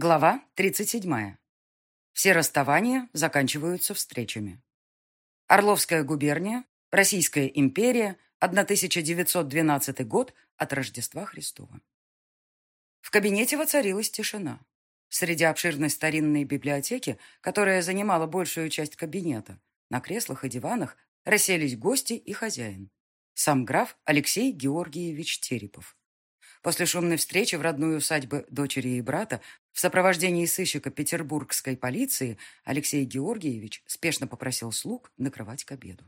Глава 37. Все расставания заканчиваются встречами. Орловская губерния, Российская империя, 1912 год от Рождества Христова. В кабинете воцарилась тишина. Среди обширной старинной библиотеки, которая занимала большую часть кабинета, на креслах и диванах расселись гости и хозяин. Сам граф Алексей Георгиевич Терепов. После шумной встречи в родной усадьбе дочери и брата в сопровождении сыщика петербургской полиции Алексей Георгиевич спешно попросил слуг накрывать к обеду.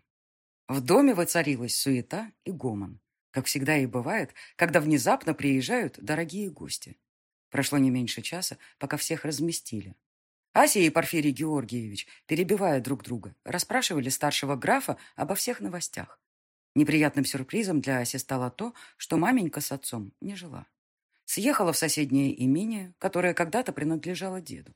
В доме воцарилась суета и гомон, как всегда и бывает, когда внезапно приезжают дорогие гости. Прошло не меньше часа, пока всех разместили. Ася и Порфирий Георгиевич, перебивая друг друга, расспрашивали старшего графа обо всех новостях. Неприятным сюрпризом для Аси стало то, что маменька с отцом не жила. Съехала в соседнее имение, которое когда-то принадлежало деду.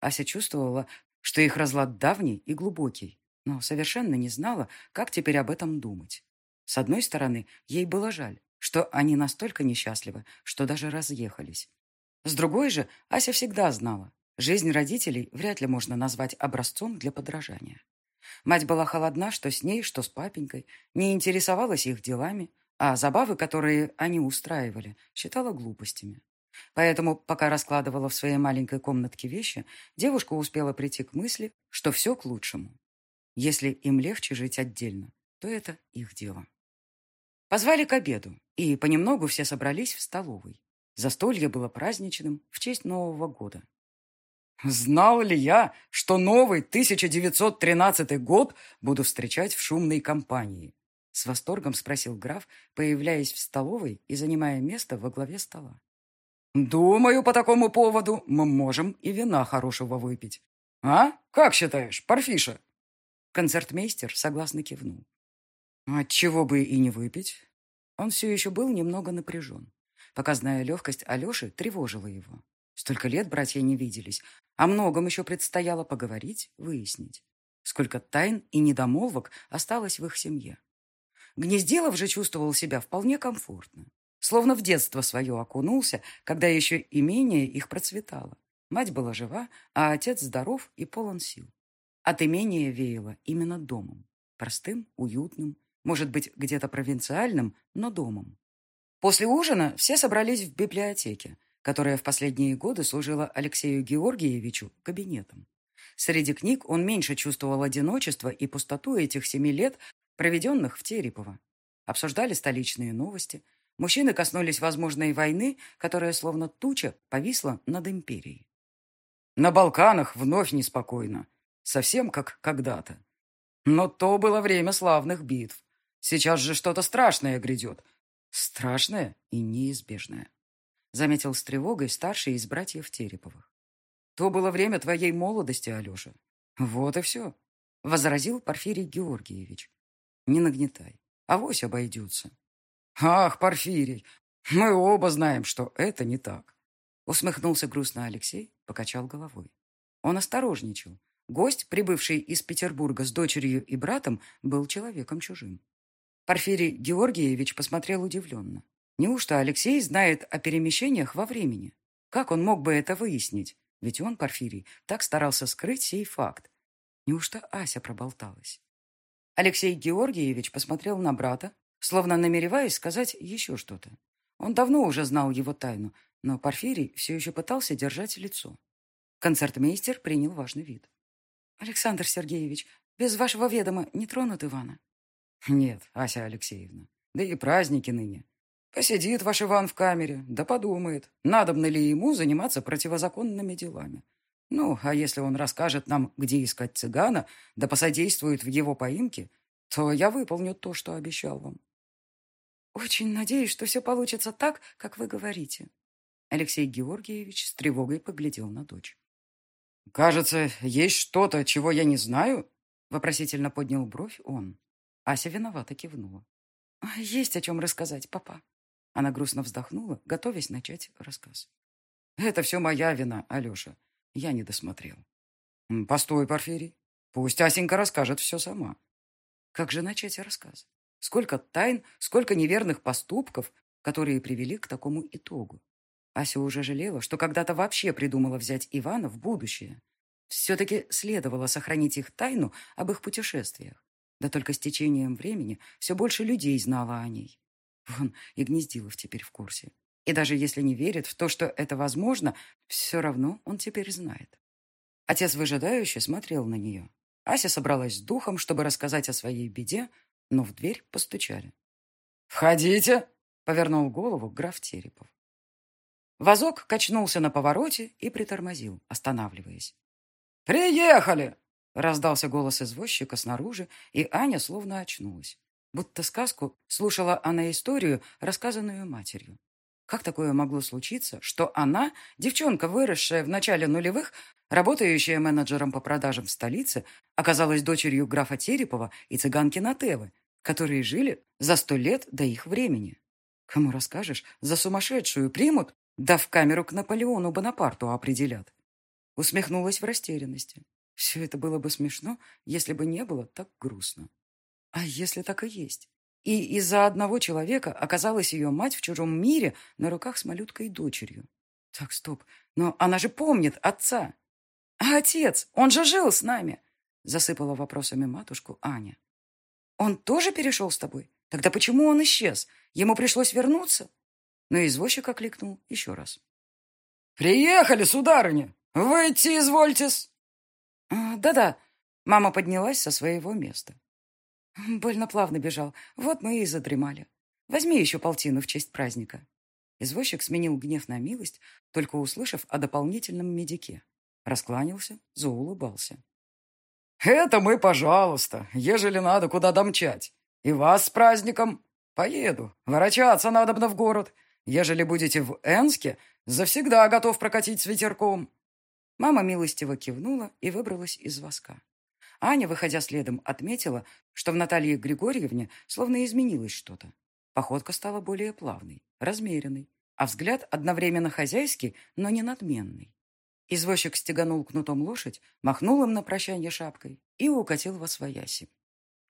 Ася чувствовала, что их разлад давний и глубокий, но совершенно не знала, как теперь об этом думать. С одной стороны, ей было жаль, что они настолько несчастливы, что даже разъехались. С другой же, Ася всегда знала, жизнь родителей вряд ли можно назвать образцом для подражания. Мать была холодна, что с ней, что с папенькой, не интересовалась их делами, а забавы, которые они устраивали, считала глупостями. Поэтому, пока раскладывала в своей маленькой комнатке вещи, девушка успела прийти к мысли, что все к лучшему. Если им легче жить отдельно, то это их дело. Позвали к обеду, и понемногу все собрались в столовой. Застолье было праздничным в честь Нового года. Знал ли я, что новый 1913 год буду встречать в шумной компании? С восторгом спросил граф, появляясь в столовой и занимая место во главе стола. Думаю, по такому поводу мы можем и вина хорошего выпить. А? Как считаешь, Парфиша? Концертмейстер согласно кивнул. Отчего бы и не выпить? Он все еще был немного напряжен. Показная легкость Алеши тревожила его. Столько лет братья не виделись. О многом еще предстояло поговорить, выяснить. Сколько тайн и недомолвок осталось в их семье. Гнезделов же чувствовал себя вполне комфортно. Словно в детство свое окунулся, когда еще имение их процветало. Мать была жива, а отец здоров и полон сил. От имения веяло именно домом. Простым, уютным, может быть, где-то провинциальным, но домом. После ужина все собрались в библиотеке, которая в последние годы служила Алексею Георгиевичу кабинетом. Среди книг он меньше чувствовал одиночество и пустоту этих семи лет, проведенных в Терепово. Обсуждали столичные новости. Мужчины коснулись возможной войны, которая словно туча повисла над империей. На Балканах вновь неспокойно. Совсем как когда-то. Но то было время славных битв. Сейчас же что-то страшное грядет. Страшное и неизбежное заметил с тревогой старший из братьев Тереповых. То было время твоей молодости, Алеша. Вот и все, — возразил Порфирий Георгиевич. Не нагнетай, авось обойдется. Ах, Порфирий, мы оба знаем, что это не так. Усмехнулся грустно Алексей, покачал головой. Он осторожничал. Гость, прибывший из Петербурга с дочерью и братом, был человеком чужим. Порфирий Георгиевич посмотрел удивленно. Неужто Алексей знает о перемещениях во времени? Как он мог бы это выяснить? Ведь он, Порфирий, так старался скрыть сей факт. Неужто Ася проболталась? Алексей Георгиевич посмотрел на брата, словно намереваясь сказать еще что-то. Он давно уже знал его тайну, но Порфирий все еще пытался держать лицо. Концертмейстер принял важный вид. «Александр Сергеевич, без вашего ведома не тронут Ивана?» «Нет, Ася Алексеевна, да и праздники ныне. Посидит ваш Иван в камере, да подумает, надобно ли ему заниматься противозаконными делами. Ну, а если он расскажет нам, где искать цыгана, да посодействует в его поимке, то я выполню то, что обещал вам. Очень надеюсь, что все получится так, как вы говорите. Алексей Георгиевич с тревогой поглядел на дочь. «Кажется, есть что-то, чего я не знаю?» Вопросительно поднял бровь он. Ася виновато кивнула. «Есть о чем рассказать, папа». Она грустно вздохнула, готовясь начать рассказ. «Это все моя вина, Алеша. Я не досмотрел». «Постой, Порфирий. Пусть Асенька расскажет все сама». Как же начать рассказ? Сколько тайн, сколько неверных поступков, которые привели к такому итогу? Ася уже жалела, что когда-то вообще придумала взять Ивана в будущее. Все-таки следовало сохранить их тайну об их путешествиях. Да только с течением времени все больше людей знало о ней. Вон, и Гнездилов теперь в курсе. И даже если не верит в то, что это возможно, все равно он теперь знает. Отец выжидающе смотрел на нее. Ася собралась с духом, чтобы рассказать о своей беде, но в дверь постучали. «Входите!» — повернул голову граф Терепов. Вазок качнулся на повороте и притормозил, останавливаясь. «Приехали!» — раздался голос извозчика снаружи, и Аня словно очнулась. Будто сказку слушала она историю, рассказанную матерью. Как такое могло случиться, что она, девчонка, выросшая в начале нулевых, работающая менеджером по продажам в столице, оказалась дочерью графа Терепова и цыганки Натевы, которые жили за сто лет до их времени? Кому расскажешь, за сумасшедшую примут, да в камеру к Наполеону Бонапарту определят. Усмехнулась в растерянности. Все это было бы смешно, если бы не было так грустно. А если так и есть? И из-за одного человека оказалась ее мать в чужом мире на руках с малюткой дочерью. Так, стоп, но она же помнит отца. А отец, он же жил с нами, засыпала вопросами матушку Аня. Он тоже перешел с тобой? Тогда почему он исчез? Ему пришлось вернуться? Но извозчик окликнул еще раз. «Приехали, сударыня! Выйти извольтесь!» «А, «Да-да», — мама поднялась со своего места. Больно плавно бежал. Вот мы и задремали. Возьми еще полтину в честь праздника. Извозчик сменил гнев на милость, только услышав о дополнительном медике. Раскланялся, заулыбался. «Это мы, пожалуйста, ежели надо куда домчать. И вас с праздником. Поеду. Ворочаться надо в город. Ежели будете в Энске, завсегда готов прокатить с ветерком». Мама милостиво кивнула и выбралась из воска. Аня, выходя следом, отметила, что в Наталье Григорьевне словно изменилось что-то. Походка стала более плавной, размеренной, а взгляд одновременно хозяйский, но не надменный. Извозчик стеганул кнутом лошадь, махнул им на прощание шапкой и укатил во свояси.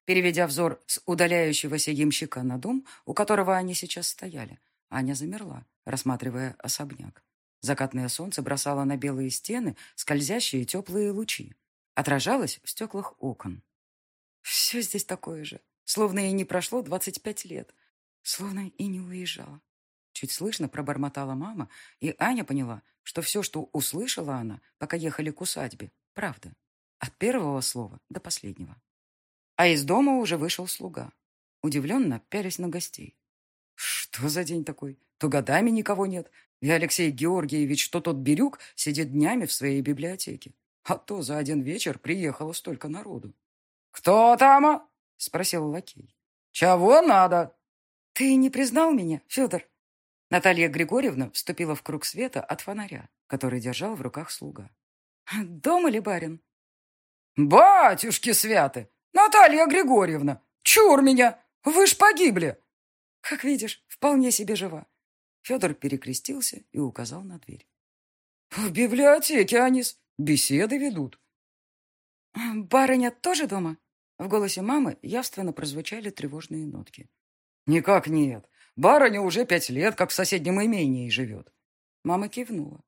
Переведя взор с удаляющегося ямщика на дом, у которого они сейчас стояли, Аня замерла, рассматривая особняк. Закатное солнце бросало на белые стены скользящие теплые лучи отражалось в стеклах окон. Все здесь такое же, словно и не прошло двадцать пять лет, словно и не уезжала. Чуть слышно пробормотала мама, и Аня поняла, что все, что услышала она, пока ехали к усадьбе, правда. От первого слова до последнего. А из дома уже вышел слуга, удивленно пялись на гостей. Что за день такой? То годами никого нет, и Алексей Георгиевич, то тот Бирюк, сидит днями в своей библиотеке. А то за один вечер приехало столько народу. «Кто там?» — спросил лакей. «Чего надо?» «Ты не признал меня, Федор?» Наталья Григорьевна вступила в круг света от фонаря, который держал в руках слуга. «Дома ли барин?» «Батюшки святы! Наталья Григорьевна! Чур меня! Вы ж погибли!» «Как видишь, вполне себе жива». Федор перекрестился и указал на дверь. «В библиотеке, Анис. Беседы ведут. «Барыня тоже дома?» В голосе мамы явственно прозвучали тревожные нотки. «Никак нет. Барыня уже пять лет, как в соседнем имении живет». Мама кивнула.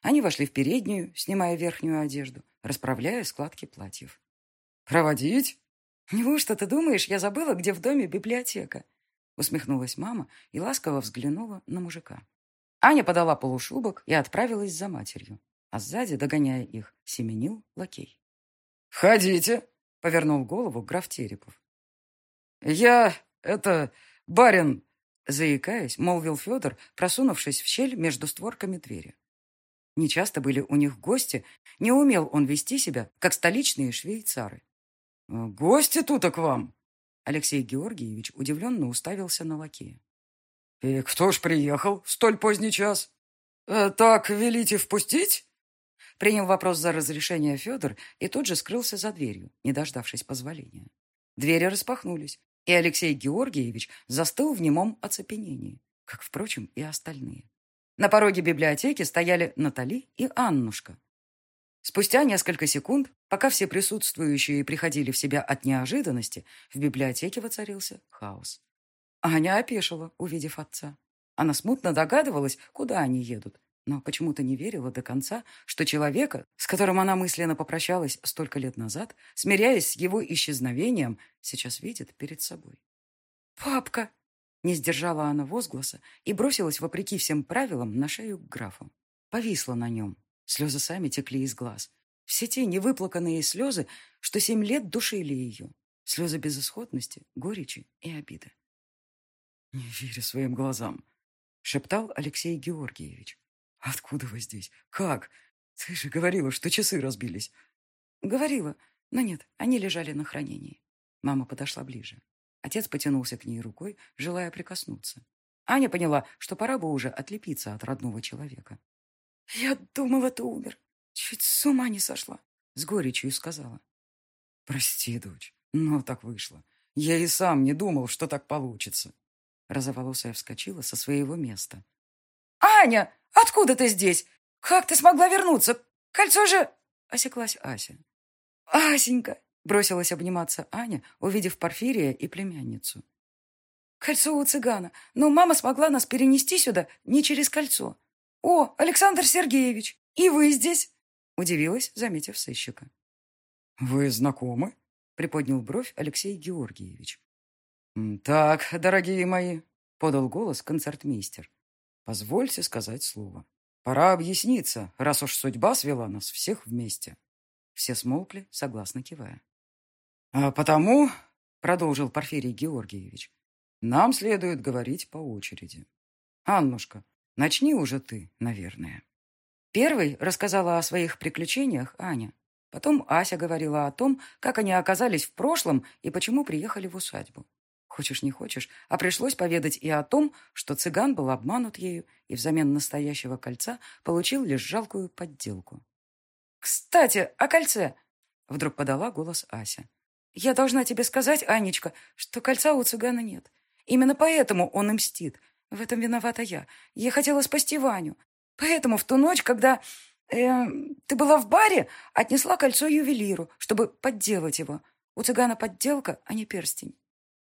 Они вошли в переднюю, снимая верхнюю одежду, расправляя складки платьев. «Проводить?» «Неужто ты думаешь, я забыла, где в доме библиотека?» Усмехнулась мама и ласково взглянула на мужика. Аня подала полушубок и отправилась за матерью а сзади, догоняя их, семенил лакей. «Входите!» — повернул голову граф Терепов. «Я... это... барин...» — заикаясь, молвил Федор, просунувшись в щель между створками двери. Нечасто были у них гости, не умел он вести себя, как столичные швейцары. «Гости тут к вам!» Алексей Георгиевич удивленно уставился на лакея. «И кто ж приехал в столь поздний час? Э, так велите впустить?» Принял вопрос за разрешение Федор и тут же скрылся за дверью, не дождавшись позволения. Двери распахнулись, и Алексей Георгиевич застыл в немом оцепенении, как, впрочем, и остальные. На пороге библиотеки стояли Натали и Аннушка. Спустя несколько секунд, пока все присутствующие приходили в себя от неожиданности, в библиотеке воцарился хаос. Аня опешила, увидев отца. Она смутно догадывалась, куда они едут, но почему-то не верила до конца, что человека, с которым она мысленно попрощалась столько лет назад, смиряясь с его исчезновением, сейчас видит перед собой. «Папка!» Не сдержала она возгласа и бросилась, вопреки всем правилам, на шею к графу. Повисла на нем. Слезы сами текли из глаз. Все те невыплаканные слезы, что семь лет душили ее. Слезы безысходности, горечи и обиды. «Не верю своим глазам», — шептал Алексей Георгиевич. «Откуда вы здесь? Как? Ты же говорила, что часы разбились». «Говорила, но нет, они лежали на хранении». Мама подошла ближе. Отец потянулся к ней рукой, желая прикоснуться. Аня поняла, что пора бы уже отлепиться от родного человека. «Я думала, ты умер. Чуть с ума не сошла», — с горечью сказала. «Прости, дочь, но так вышло. Я и сам не думал, что так получится». Розоволосая вскочила со своего места. «Аня, откуда ты здесь? Как ты смогла вернуться? Кольцо же...» Осеклась Ася. «Асенька, Бросилась обниматься Аня, увидев Порфирия и племянницу. «Кольцо у цыгана, но мама смогла нас перенести сюда не через кольцо. О, Александр Сергеевич, и вы здесь?» Удивилась, заметив сыщика. «Вы знакомы?» — приподнял бровь Алексей Георгиевич. «Так, дорогие мои», — подал голос концертмейстер. «Позвольте сказать слово. Пора объясниться, раз уж судьба свела нас всех вместе». Все смолкли, согласно кивая. «А потому, — продолжил Порфирий Георгиевич, — нам следует говорить по очереди. Аннушка, начни уже ты, наверное». Первой рассказала о своих приключениях Аня. Потом Ася говорила о том, как они оказались в прошлом и почему приехали в усадьбу. Хочешь не хочешь, а пришлось поведать и о том, что цыган был обманут ею и взамен настоящего кольца получил лишь жалкую подделку. «Кстати, о кольце!» — вдруг подала голос Ася. «Я должна тебе сказать, Анечка, что кольца у цыгана нет. Именно поэтому он и мстит. В этом виновата я. Я хотела спасти Ваню. Поэтому в ту ночь, когда э, ты была в баре, отнесла кольцо ювелиру, чтобы подделать его. У цыгана подделка, а не перстень».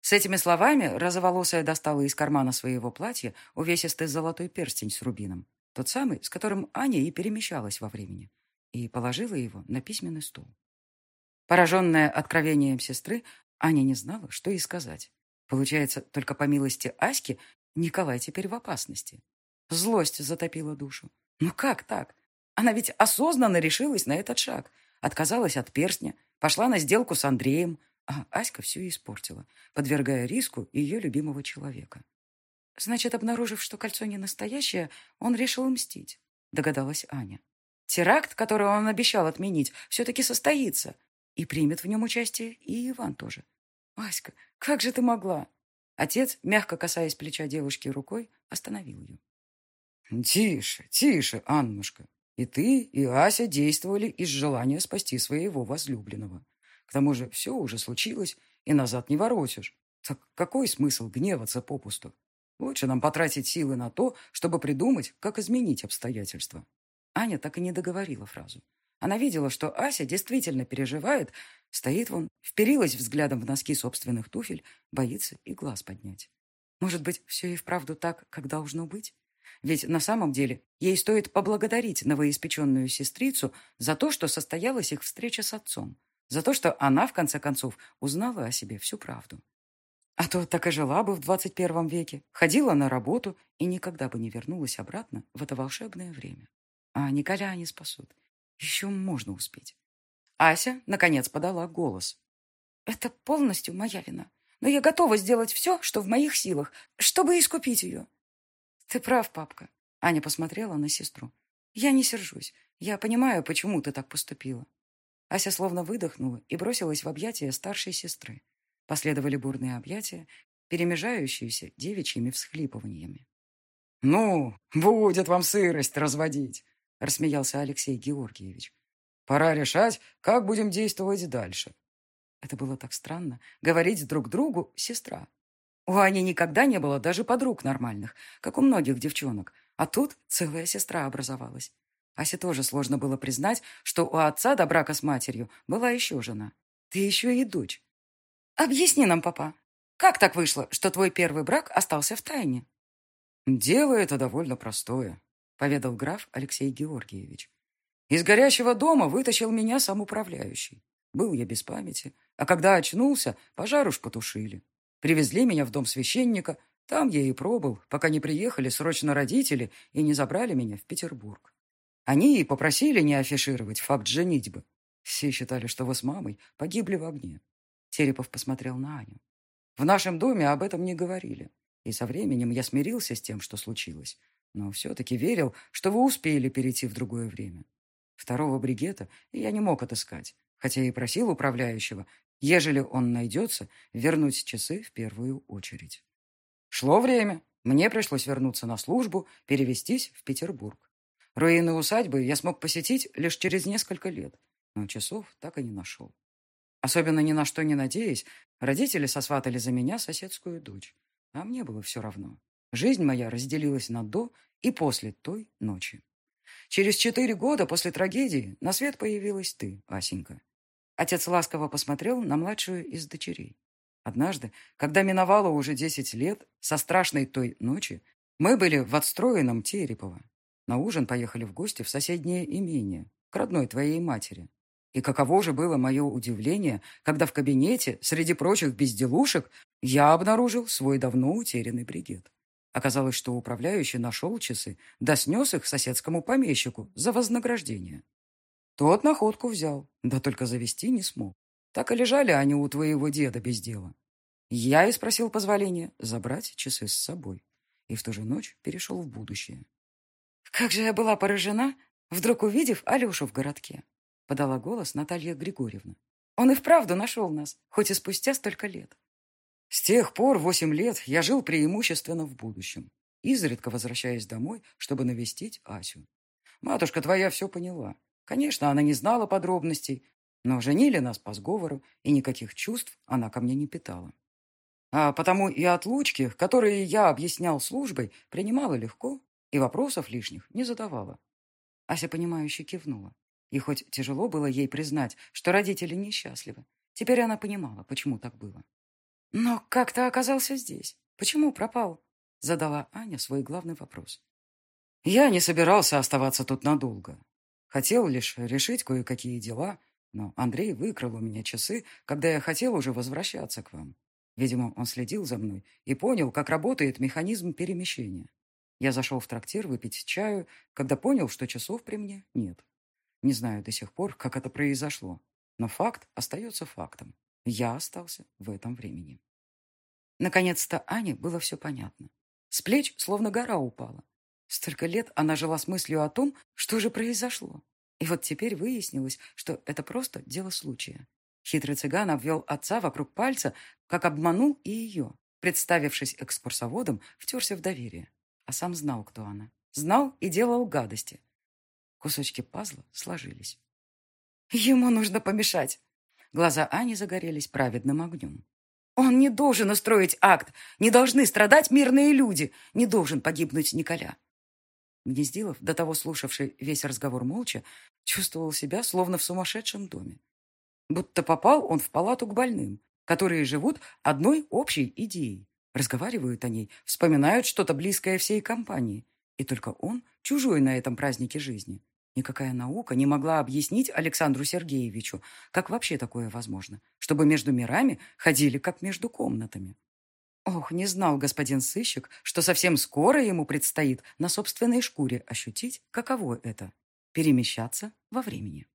С этими словами розоволосая достала из кармана своего платья увесистый золотой перстень с рубином. Тот самый, с которым Аня и перемещалась во времени. И положила его на письменный стол. Пораженная откровением сестры, Аня не знала, что ей сказать. Получается, только по милости Аськи Николай теперь в опасности. Злость затопила душу. Ну как так? Она ведь осознанно решилась на этот шаг. Отказалась от перстня, пошла на сделку с Андреем, а Аська все испортила, подвергая риску ее любимого человека. Значит, обнаружив, что кольцо не настоящее, он решил мстить, догадалась Аня. Теракт, который он обещал отменить, все-таки состоится, и примет в нем участие и Иван тоже. Васька, как же ты могла? Отец, мягко касаясь плеча девушки рукой, остановил ее. Тише, тише, Аннушка. И ты, и Ася действовали из желания спасти своего возлюбленного. К тому же все уже случилось, и назад не воротишь. Так какой смысл гневаться попусту? Лучше нам потратить силы на то, чтобы придумать, как изменить обстоятельства. Аня так и не договорила фразу. Она видела, что Ася действительно переживает, стоит вон, вперилась взглядом в носки собственных туфель, боится и глаз поднять. Может быть, все и вправду так, как должно быть? Ведь на самом деле ей стоит поблагодарить новоиспеченную сестрицу за то, что состоялась их встреча с отцом, за то, что она, в конце концов, узнала о себе всю правду. А то так и жила бы в 21 веке, ходила на работу и никогда бы не вернулась обратно в это волшебное время. А Николя они спасут. Еще можно успеть. Ася, наконец, подала голос. Это полностью моя вина. Но я готова сделать все, что в моих силах, чтобы искупить ее. Ты прав, папка. Аня посмотрела на сестру. Я не сержусь. Я понимаю, почему ты так поступила. Ася словно выдохнула и бросилась в объятия старшей сестры. Последовали бурные объятия, перемежающиеся девичьими всхлипываниями. «Ну, будет вам сырость разводить!» — рассмеялся Алексей Георгиевич. «Пора решать, как будем действовать дальше». Это было так странно — говорить друг другу «сестра». У Ани никогда не было даже подруг нормальных, как у многих девчонок, а тут целая сестра образовалась. Асе тоже сложно было признать, что у отца до брака с матерью была еще жена. Ты еще и дочь. Объясни нам, папа, как так вышло, что твой первый брак остался в тайне? Дело это довольно простое. поведал граф Алексей Георгиевич. Из горящего дома вытащил меня сам управляющий. Был я без памяти, а когда очнулся, пожар уж потушили. Привезли меня в дом священника, там я и пробыл, пока не приехали срочно родители и не забрали меня в Петербург. Они и попросили не афишировать факт женитьбы. Все считали, что вы с мамой погибли в огне. Терепов посмотрел на Аню. В нашем доме об этом не говорили. И со временем я смирился с тем, что случилось. Но все-таки верил, что вы успели перейти в другое время. Второго бригета я не мог отыскать, хотя и просил управляющего, ежели он найдется, вернуть часы в первую очередь. Шло время. Мне пришлось вернуться на службу, перевестись в Петербург. Руины усадьбы я смог посетить лишь через несколько лет, но часов так и не нашел. Особенно ни на что не надеясь, родители сосватали за меня соседскую дочь. А мне было все равно. Жизнь моя разделилась на до и после той ночи. Через четыре года после трагедии на свет появилась ты, Асенька. Отец ласково посмотрел на младшую из дочерей. Однажды, когда миновало уже десять лет, со страшной той ночи, мы были в отстроенном Терепово. На ужин поехали в гости в соседнее имение, к родной твоей матери. И каково же было мое удивление, когда в кабинете, среди прочих безделушек, я обнаружил свой давно утерянный бригет. Оказалось, что управляющий нашел часы, да снес их соседскому помещику за вознаграждение. Тот находку взял, да только завести не смог. Так и лежали они у твоего деда без дела. Я и спросил позволения забрать часы с собой. И в ту же ночь перешел в будущее. Как же я была поражена, вдруг увидев Алешу в городке. Подала голос Наталья Григорьевна. Он и вправду нашел нас, хоть и спустя столько лет. С тех пор восемь лет я жил преимущественно в будущем, изредка возвращаясь домой, чтобы навестить Асю. Матушка твоя все поняла. Конечно, она не знала подробностей, но женили нас по сговору, и никаких чувств она ко мне не питала. А потому и отлучки, которые я объяснял службой, принимала легко и вопросов лишних не задавала. Ася, понимающе кивнула. И хоть тяжело было ей признать, что родители несчастливы, теперь она понимала, почему так было. «Но как ты оказался здесь? Почему пропал?» Задала Аня свой главный вопрос. «Я не собирался оставаться тут надолго. Хотел лишь решить кое-какие дела, но Андрей выкрал у меня часы, когда я хотел уже возвращаться к вам. Видимо, он следил за мной и понял, как работает механизм перемещения. Я зашел в трактир выпить чаю, когда понял, что часов при мне нет. Не знаю до сих пор, как это произошло, но факт остается фактом. Я остался в этом времени. Наконец-то Ане было все понятно. С плеч словно гора упала. Столько лет она жила с мыслью о том, что же произошло. И вот теперь выяснилось, что это просто дело случая. Хитрый цыган обвел отца вокруг пальца, как обманул и ее. Представившись экскурсоводом, втерся в доверие. А сам знал, кто она. Знал и делал гадости. Кусочки пазла сложились. Ему нужно помешать. Глаза Ани загорелись праведным огнем. Он не должен устроить акт. Не должны страдать мирные люди. Не должен погибнуть Николя. Гнездилов, до того слушавший весь разговор молча, чувствовал себя словно в сумасшедшем доме. Будто попал он в палату к больным, которые живут одной общей идеей. Разговаривают о ней, вспоминают что-то близкое всей компании. И только он чужой на этом празднике жизни. Никакая наука не могла объяснить Александру Сергеевичу, как вообще такое возможно, чтобы между мирами ходили как между комнатами. Ох, не знал господин сыщик, что совсем скоро ему предстоит на собственной шкуре ощутить, каково это – перемещаться во времени.